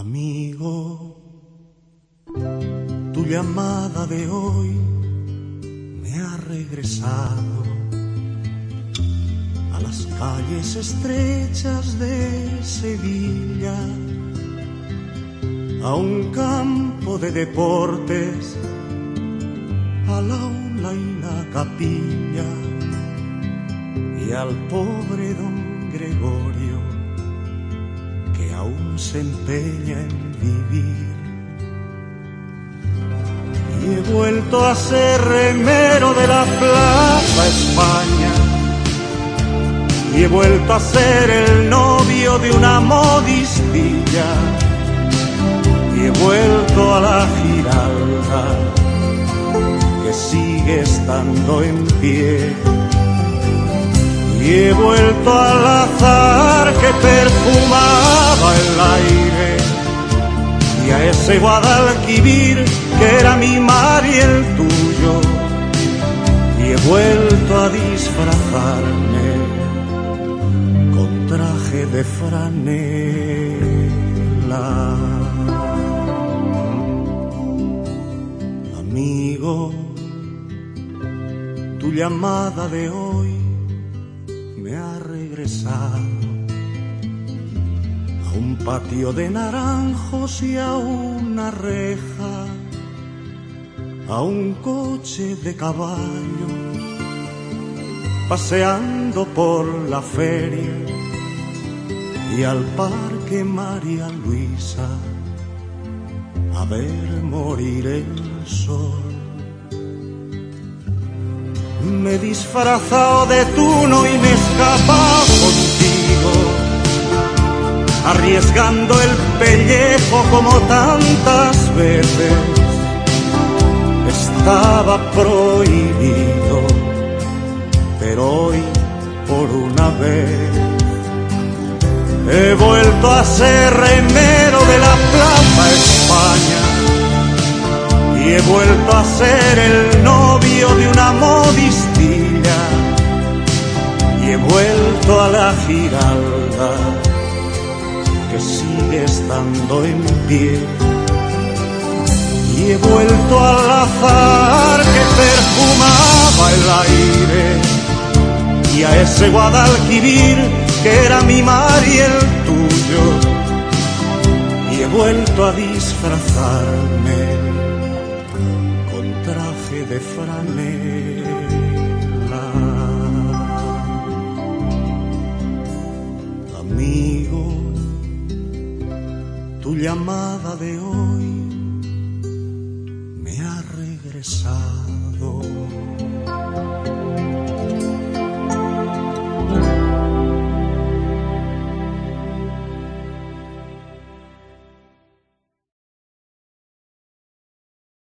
Amigo, tu llamada de hoy me ha regresado a las calles estrechas de Sevilla, a un campo de deportes, al aula y la capilla y al pobre don Gregorio aún se empeña en vivir. Y he vuelto a ser remero de la Plaza España. Y he vuelto a ser el novio de una modistilla. Y he vuelto a la giralda que sigue estando en pie y he vuelto al azar que perfumaba ese Guadalquivir que era mi mar y el tuyo y he vuelto a disfrazarme con traje de franela. Amigo tu llamada de hoy me ha regresado a un patio de naranjos y a una reja, a un coche de caballo, paseando por la feria y al parque María Luisa a ver morir el sol. Me he disfrazado de tuno y me escapado arriesgando el pellejo como tantas veces. Estaba prohibido, pero hoy por una vez he vuelto a ser remero de la Plaza España y he vuelto a ser el novio de una modistilla y he vuelto a la giralda que sigue estando en pie y he vuelto al azar que perfumaba el aire y a ese Guadalquivir que era mi mar y el tuyo y he vuelto a disfrazarme traje de franela. Tu llamada de hoy me ha regresado.